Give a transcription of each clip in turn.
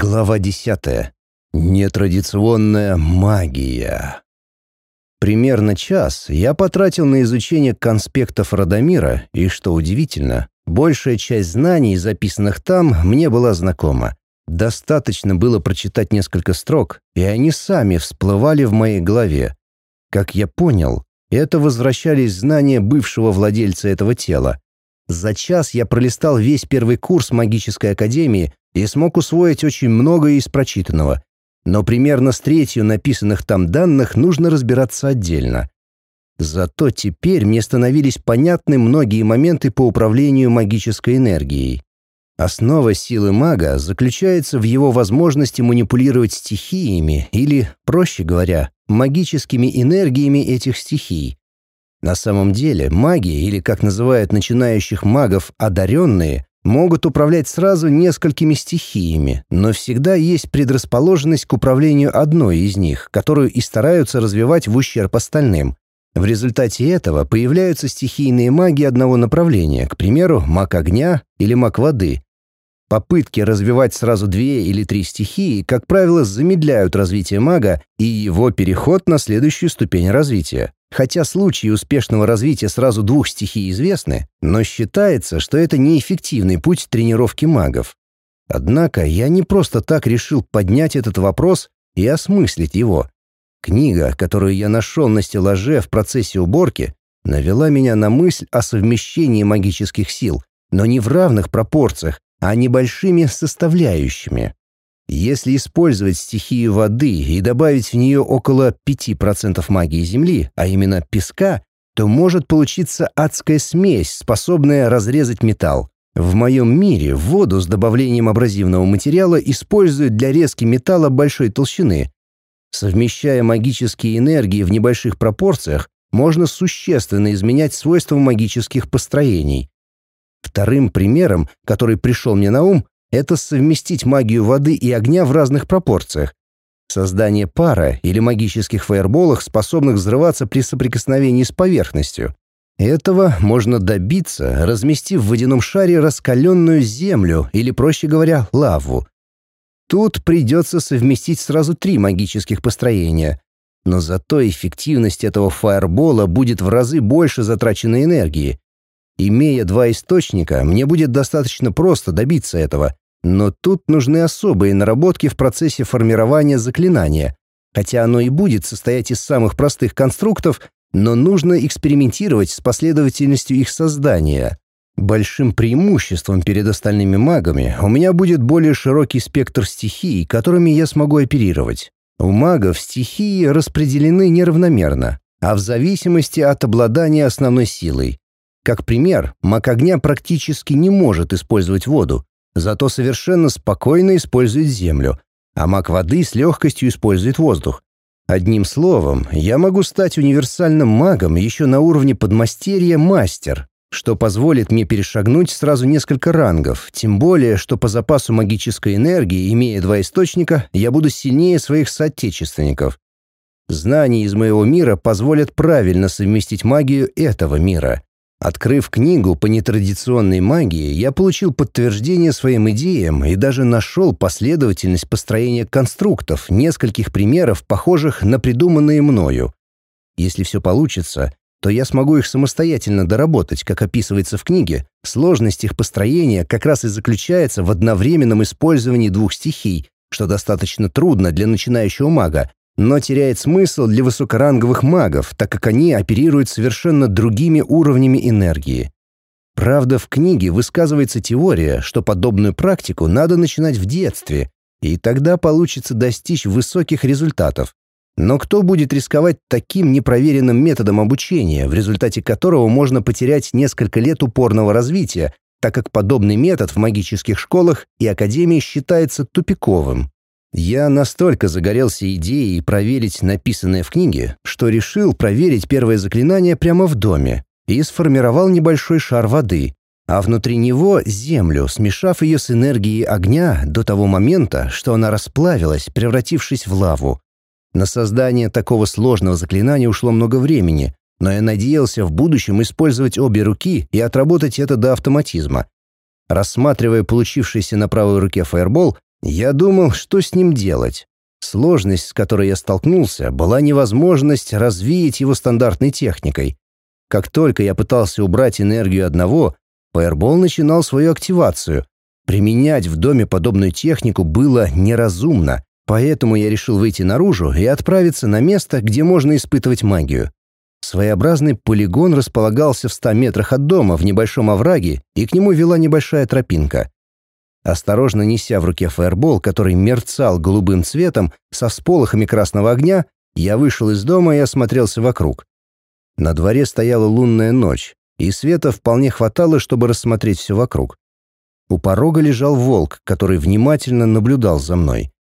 Глава десятая. Нетрадиционная магия. Примерно час я потратил на изучение конспектов Радомира, и, что удивительно, большая часть знаний, записанных там, мне была знакома. Достаточно было прочитать несколько строк, и они сами всплывали в моей голове. Как я понял, это возвращались знания бывшего владельца этого тела. За час я пролистал весь первый курс магической академии и смог усвоить очень многое из прочитанного. Но примерно с третью написанных там данных нужно разбираться отдельно. Зато теперь мне становились понятны многие моменты по управлению магической энергией. Основа силы мага заключается в его возможности манипулировать стихиями или, проще говоря, магическими энергиями этих стихий. На самом деле маги, или как называют начинающих магов одаренные, могут управлять сразу несколькими стихиями, но всегда есть предрасположенность к управлению одной из них, которую и стараются развивать в ущерб остальным. В результате этого появляются стихийные маги одного направления, к примеру, маг огня или маг воды. Попытки развивать сразу две или три стихии, как правило, замедляют развитие мага и его переход на следующую ступень развития. Хотя случаи успешного развития сразу двух стихий известны, но считается, что это неэффективный путь тренировки магов. Однако я не просто так решил поднять этот вопрос и осмыслить его. Книга, которую я нашел на стеллаже в процессе уборки, навела меня на мысль о совмещении магических сил, но не в равных пропорциях, а небольшими составляющими. Если использовать стихию воды и добавить в нее около 5% магии Земли, а именно песка, то может получиться адская смесь, способная разрезать металл. В моем мире воду с добавлением абразивного материала используют для резки металла большой толщины. Совмещая магические энергии в небольших пропорциях, можно существенно изменять свойства магических построений. Вторым примером, который пришел мне на ум, это совместить магию воды и огня в разных пропорциях. Создание пара или магических фаерболов, способных взрываться при соприкосновении с поверхностью. Этого можно добиться, разместив в водяном шаре раскаленную землю или, проще говоря, лаву. Тут придется совместить сразу три магических построения. Но зато эффективность этого фаербола будет в разы больше затраченной энергии. Имея два источника, мне будет достаточно просто добиться этого, но тут нужны особые наработки в процессе формирования заклинания. Хотя оно и будет состоять из самых простых конструктов, но нужно экспериментировать с последовательностью их создания. Большим преимуществом перед остальными магами у меня будет более широкий спектр стихий, которыми я смогу оперировать. У магов стихии распределены неравномерно, а в зависимости от обладания основной силой. Как пример, маг огня практически не может использовать воду, зато совершенно спокойно использует землю, а маг воды с легкостью использует воздух. Одним словом, я могу стать универсальным магом еще на уровне подмастерья мастер, что позволит мне перешагнуть сразу несколько рангов, тем более, что по запасу магической энергии, имея два источника, я буду сильнее своих соотечественников. Знания из моего мира позволят правильно совместить магию этого мира. Открыв книгу по нетрадиционной магии, я получил подтверждение своим идеям и даже нашел последовательность построения конструктов, нескольких примеров, похожих на придуманные мною. Если все получится, то я смогу их самостоятельно доработать, как описывается в книге. Сложность их построения как раз и заключается в одновременном использовании двух стихий, что достаточно трудно для начинающего мага, но теряет смысл для высокоранговых магов, так как они оперируют совершенно другими уровнями энергии. Правда, в книге высказывается теория, что подобную практику надо начинать в детстве, и тогда получится достичь высоких результатов. Но кто будет рисковать таким непроверенным методом обучения, в результате которого можно потерять несколько лет упорного развития, так как подобный метод в магических школах и академии считается тупиковым? Я настолько загорелся идеей проверить написанное в книге, что решил проверить первое заклинание прямо в доме и сформировал небольшой шар воды, а внутри него — землю, смешав ее с энергией огня до того момента, что она расплавилась, превратившись в лаву. На создание такого сложного заклинания ушло много времени, но я надеялся в будущем использовать обе руки и отработать это до автоматизма. Рассматривая получившийся на правой руке фаербол, Я думал, что с ним делать. Сложность, с которой я столкнулся, была невозможность развеять его стандартной техникой. Как только я пытался убрать энергию одного, Фаербол начинал свою активацию. Применять в доме подобную технику было неразумно, поэтому я решил выйти наружу и отправиться на место, где можно испытывать магию. Своеобразный полигон располагался в 100 метрах от дома в небольшом овраге, и к нему вела небольшая тропинка. Осторожно неся в руке фаербол, который мерцал голубым цветом со всполохами красного огня, я вышел из дома и осмотрелся вокруг. На дворе стояла лунная ночь, и света вполне хватало, чтобы рассмотреть все вокруг. У порога лежал волк, который внимательно наблюдал за мной.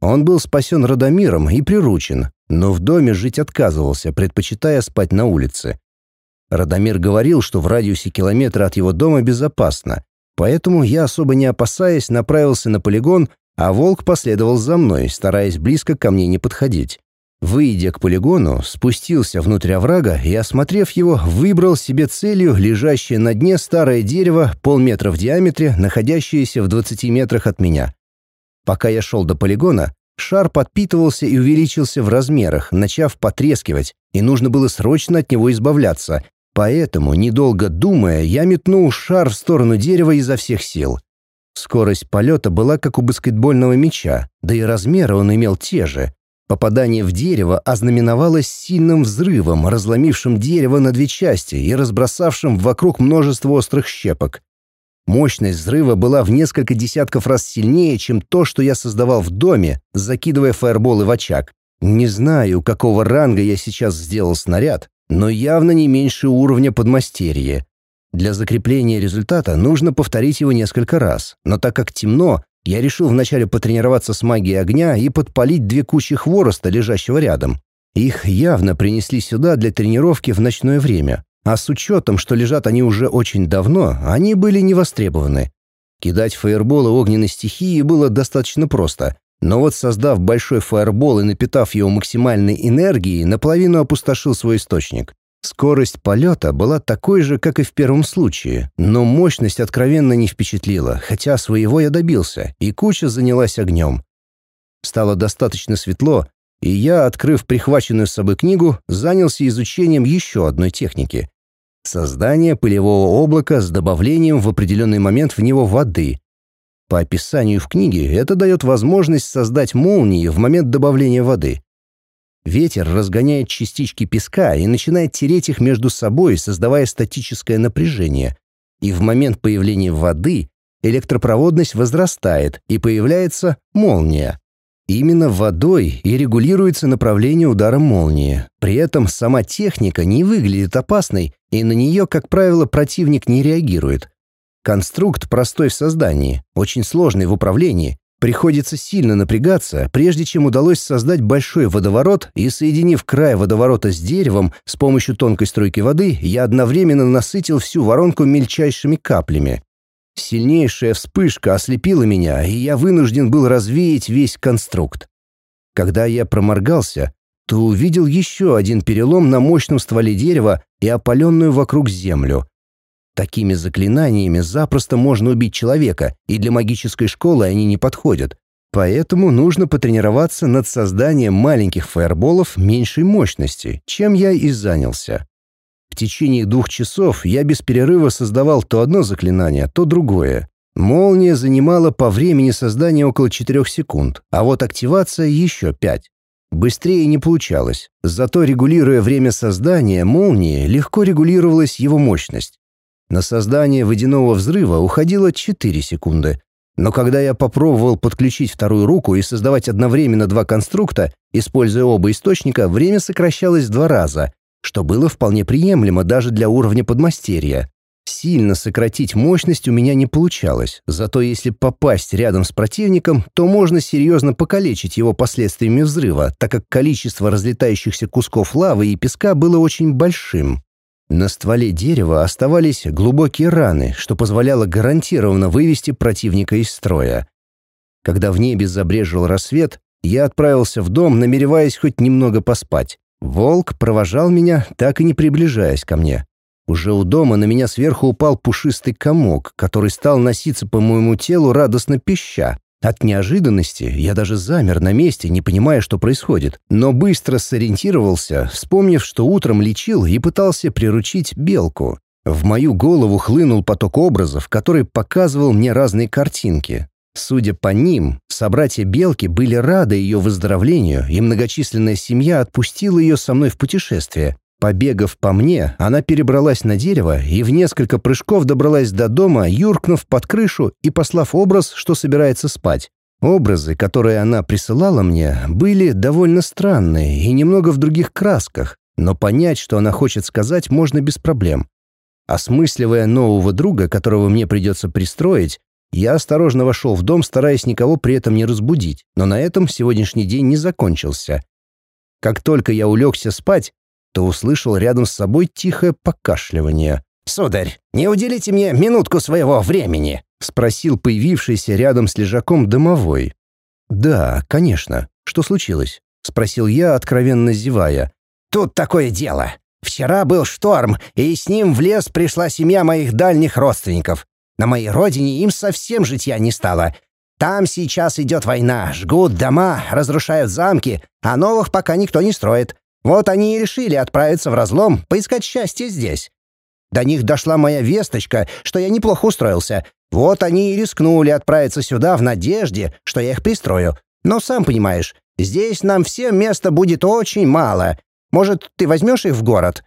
Он был спасен Радомиром и приручен, но в доме жить отказывался, предпочитая спать на улице. Радомир говорил, что в радиусе километра от его дома безопасно, поэтому я, особо не опасаясь, направился на полигон, а волк последовал за мной, стараясь близко ко мне не подходить. Выйдя к полигону, спустился внутрь оврага и, осмотрев его, выбрал себе целью лежащее на дне старое дерево полметра в диаметре, находящееся в 20 метрах от меня. Пока я шел до полигона, шар подпитывался и увеличился в размерах, начав потрескивать, и нужно было срочно от него избавляться. Поэтому, недолго думая, я метнул шар в сторону дерева изо всех сил. Скорость полета была как у баскетбольного мяча, да и размеры он имел те же. Попадание в дерево ознаменовалось сильным взрывом, разломившим дерево на две части и разбросавшим вокруг множество острых щепок. Мощность взрыва была в несколько десятков раз сильнее, чем то, что я создавал в доме, закидывая фаерболы в очаг. Не знаю, какого ранга я сейчас сделал снаряд, но явно не меньше уровня подмастерья. Для закрепления результата нужно повторить его несколько раз, но так как темно, я решил вначале потренироваться с магией огня и подпалить две кучи хвороста, лежащего рядом. Их явно принесли сюда для тренировки в ночное время, а с учетом, что лежат они уже очень давно, они были не востребованы. Кидать фаерболы огненной стихии было достаточно просто, но вот создав большой фаербол и напитав его максимальной энергией, наполовину опустошил свой источник. Скорость полета была такой же, как и в первом случае, но мощность откровенно не впечатлила, хотя своего я добился, и куча занялась огнем. Стало достаточно светло, и я, открыв прихваченную с собой книгу, занялся изучением еще одной техники — создание пылевого облака с добавлением в определенный момент в него воды. По описанию в книге это дает возможность создать молнии в момент добавления воды — Ветер разгоняет частички песка и начинает тереть их между собой, создавая статическое напряжение. И в момент появления воды электропроводность возрастает, и появляется молния. Именно водой и регулируется направление удара молнии. При этом сама техника не выглядит опасной, и на нее, как правило, противник не реагирует. Конструкт простой в создании, очень сложный в управлении, Приходится сильно напрягаться, прежде чем удалось создать большой водоворот, и, соединив край водоворота с деревом с помощью тонкой струйки воды, я одновременно насытил всю воронку мельчайшими каплями. Сильнейшая вспышка ослепила меня, и я вынужден был развеять весь конструкт. Когда я проморгался, то увидел еще один перелом на мощном стволе дерева и опаленную вокруг землю. Такими заклинаниями запросто можно убить человека, и для магической школы они не подходят. Поэтому нужно потренироваться над созданием маленьких фаерболов меньшей мощности, чем я и занялся. В течение двух часов я без перерыва создавал то одно заклинание, то другое. Молния занимала по времени создания около 4 секунд, а вот активация еще 5. Быстрее не получалось, зато регулируя время создания молнии, легко регулировалась его мощность. На создание водяного взрыва уходило 4 секунды. Но когда я попробовал подключить вторую руку и создавать одновременно два конструкта, используя оба источника, время сокращалось в два раза, что было вполне приемлемо даже для уровня подмастерья. Сильно сократить мощность у меня не получалось, зато если попасть рядом с противником, то можно серьезно покалечить его последствиями взрыва, так как количество разлетающихся кусков лавы и песка было очень большим. На стволе дерева оставались глубокие раны, что позволяло гарантированно вывести противника из строя. Когда в небе забрежил рассвет, я отправился в дом, намереваясь хоть немного поспать. Волк провожал меня, так и не приближаясь ко мне. Уже у дома на меня сверху упал пушистый комок, который стал носиться по моему телу радостно пища. От неожиданности я даже замер на месте, не понимая, что происходит, но быстро сориентировался, вспомнив, что утром лечил и пытался приручить белку. В мою голову хлынул поток образов, который показывал мне разные картинки. Судя по ним, собратья Белки были рады ее выздоровлению, и многочисленная семья отпустила ее со мной в путешествие. Побегав по мне, она перебралась на дерево и в несколько прыжков добралась до дома, юркнув под крышу и послав образ, что собирается спать. Образы, которые она присылала мне, были довольно странные и немного в других красках, но понять, что она хочет сказать, можно без проблем. Осмысливая нового друга, которого мне придется пристроить, я осторожно вошел в дом, стараясь никого при этом не разбудить, но на этом сегодняшний день не закончился. Как только я улегся спать, то услышал рядом с собой тихое покашливание. «Сударь, не уделите мне минутку своего времени?» — спросил появившийся рядом с лежаком домовой. «Да, конечно. Что случилось?» — спросил я, откровенно зевая. «Тут такое дело. Вчера был шторм, и с ним в лес пришла семья моих дальних родственников. На моей родине им совсем житья не стало. Там сейчас идет война, жгут дома, разрушают замки, а новых пока никто не строит. Вот они и решили отправиться в разлом, поискать счастье здесь. До них дошла моя весточка, что я неплохо устроился. Вот они и рискнули отправиться сюда в надежде, что я их пристрою. Но сам понимаешь, здесь нам всем места будет очень мало. Может, ты возьмешь их в город?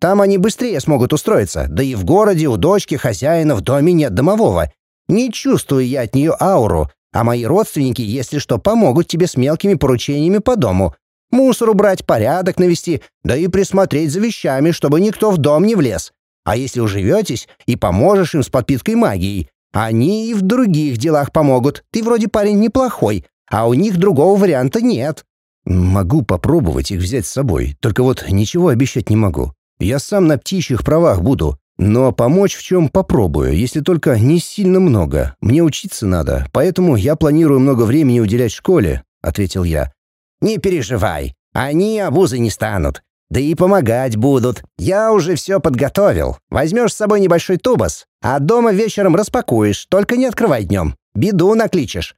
Там они быстрее смогут устроиться, да и в городе у дочки хозяина в доме нет домового. Не чувствую я от нее ауру, а мои родственники, если что, помогут тебе с мелкими поручениями по дому. Мусор убрать, порядок навести, да и присмотреть за вещами, чтобы никто в дом не влез. А если уживетесь и поможешь им с подпиткой магией, они и в других делах помогут. Ты вроде парень неплохой, а у них другого варианта нет». «Могу попробовать их взять с собой, только вот ничего обещать не могу. Я сам на птичьих правах буду, но помочь в чем попробую, если только не сильно много. Мне учиться надо, поэтому я планирую много времени уделять школе», — ответил я. Не переживай, они обузы не станут. Да и помогать будут. Я уже все подготовил. Возьмешь с собой небольшой тубас, а дома вечером распакуешь, только не открывай днем. Беду накличешь».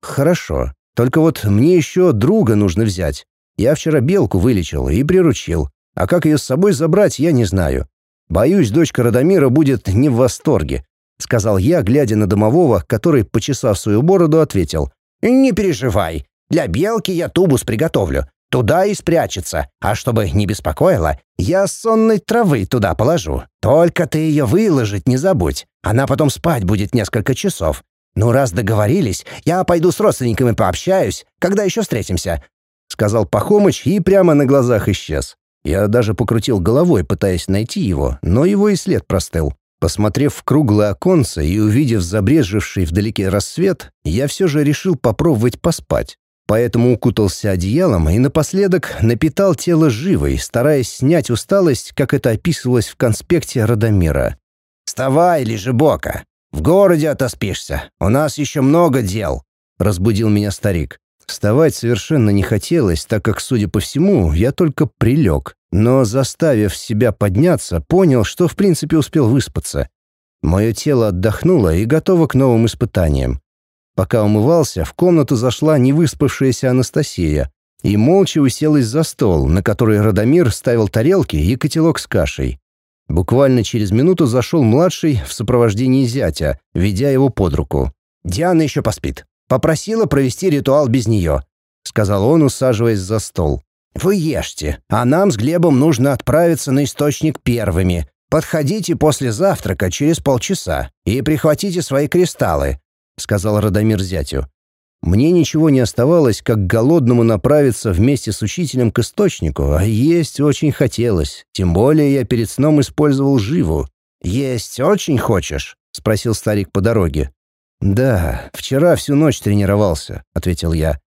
«Хорошо. Только вот мне еще друга нужно взять. Я вчера белку вылечил и приручил. А как ее с собой забрать, я не знаю. Боюсь, дочка Радомира будет не в восторге», — сказал я, глядя на домового, который, почесав свою бороду, ответил. «Не переживай. Для белки я тубус приготовлю. Туда и спрячется. А чтобы не беспокоило, я сонной травы туда положу. Только ты ее выложить не забудь. Она потом спать будет несколько часов. Ну, раз договорились, я пойду с родственниками пообщаюсь, когда еще встретимся», — сказал Пахомыч и прямо на глазах исчез. Я даже покрутил головой, пытаясь найти его, но его и след простыл. Посмотрев в круглое оконце и увидев забрежевший вдалеке рассвет, я все же решил попробовать поспать поэтому укутался одеялом и напоследок напитал тело живой, стараясь снять усталость, как это описывалось в конспекте Радомира. «Вставай, лежебока! В городе отоспишься. У нас еще много дел!» — разбудил меня старик. Вставать совершенно не хотелось, так как, судя по всему, я только прилег, но, заставив себя подняться, понял, что в принципе успел выспаться. Мое тело отдохнуло и готово к новым испытаниям. Пока умывался, в комнату зашла невыспавшаяся Анастасия и молча уселась за стол, на который Радомир ставил тарелки и котелок с кашей. Буквально через минуту зашел младший в сопровождении зятя, ведя его под руку. «Диана еще поспит. Попросила провести ритуал без нее», — сказал он, усаживаясь за стол. «Вы ешьте, а нам с Глебом нужно отправиться на источник первыми. Подходите после завтрака через полчаса и прихватите свои кристаллы. — сказал Радомир зятю. Мне ничего не оставалось, как голодному направиться вместе с учителем к источнику, а есть очень хотелось. Тем более я перед сном использовал живу. «Есть очень хочешь?» — спросил старик по дороге. «Да, вчера всю ночь тренировался», — ответил я.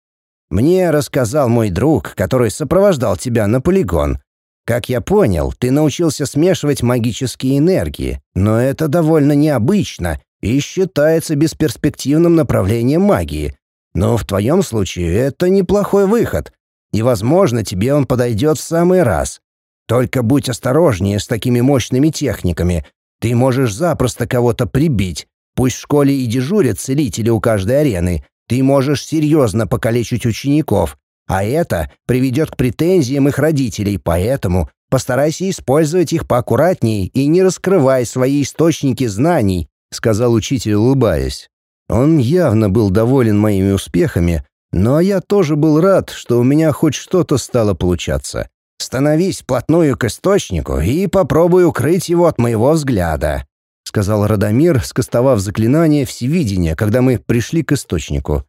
«Мне рассказал мой друг, который сопровождал тебя на полигон. Как я понял, ты научился смешивать магические энергии, но это довольно необычно и считается бесперспективным направлением магии. Но в твоем случае это неплохой выход, и, возможно, тебе он подойдет в самый раз. Только будь осторожнее с такими мощными техниками. Ты можешь запросто кого-то прибить. Пусть в школе и дежурят целители у каждой арены, Ты можешь серьезно покалечить учеников, а это приведет к претензиям их родителей, поэтому постарайся использовать их поаккуратнее и не раскрывай свои источники знаний», — сказал учитель, улыбаясь. Он явно был доволен моими успехами, но я тоже был рад, что у меня хоть что-то стало получаться. «Становись вплотную к источнику и попробуй укрыть его от моего взгляда», — сказал Радомир, скостовав заклинание всевидения, когда мы пришли к источнику.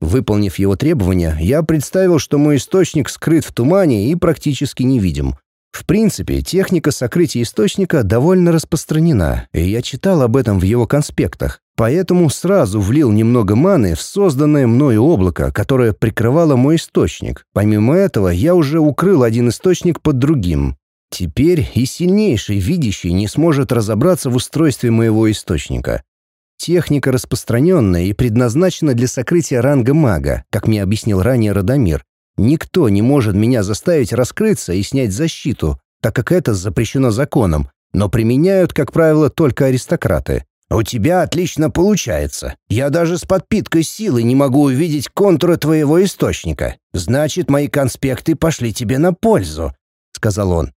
Выполнив его требования, я представил, что мой источник скрыт в тумане и практически невидим. В принципе, техника сокрытия источника довольно распространена, и я читал об этом в его конспектах, поэтому сразу влил немного маны в созданное мною облако, которое прикрывало мой источник. Помимо этого, я уже укрыл один источник под другим. Теперь и сильнейший видящий не сможет разобраться в устройстве моего источника. Техника распространенная и предназначена для сокрытия ранга мага, как мне объяснил ранее Радомир. Никто не может меня заставить раскрыться и снять защиту, так как это запрещено законом, но применяют, как правило, только аристократы. «У тебя отлично получается. Я даже с подпиткой силы не могу увидеть контуры твоего источника. Значит, мои конспекты пошли тебе на пользу», — сказал он.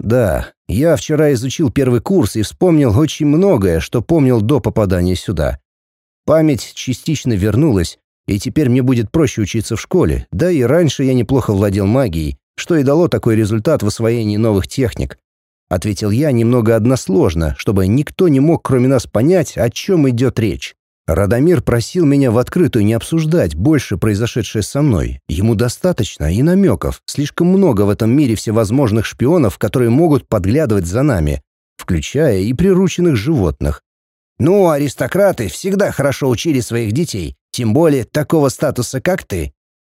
«Да, я вчера изучил первый курс и вспомнил очень многое, что помнил до попадания сюда. Память частично вернулась, и теперь мне будет проще учиться в школе, да и раньше я неплохо владел магией, что и дало такой результат в освоении новых техник. Ответил я немного односложно, чтобы никто не мог кроме нас понять, о чем идет речь. Радомир просил меня в открытую не обсуждать больше произошедшее со мной. Ему достаточно и намеков. Слишком много в этом мире всевозможных шпионов, которые могут подглядывать за нами, включая и прирученных животных. Ну, аристократы всегда хорошо учили своих детей, тем более такого статуса, как ты.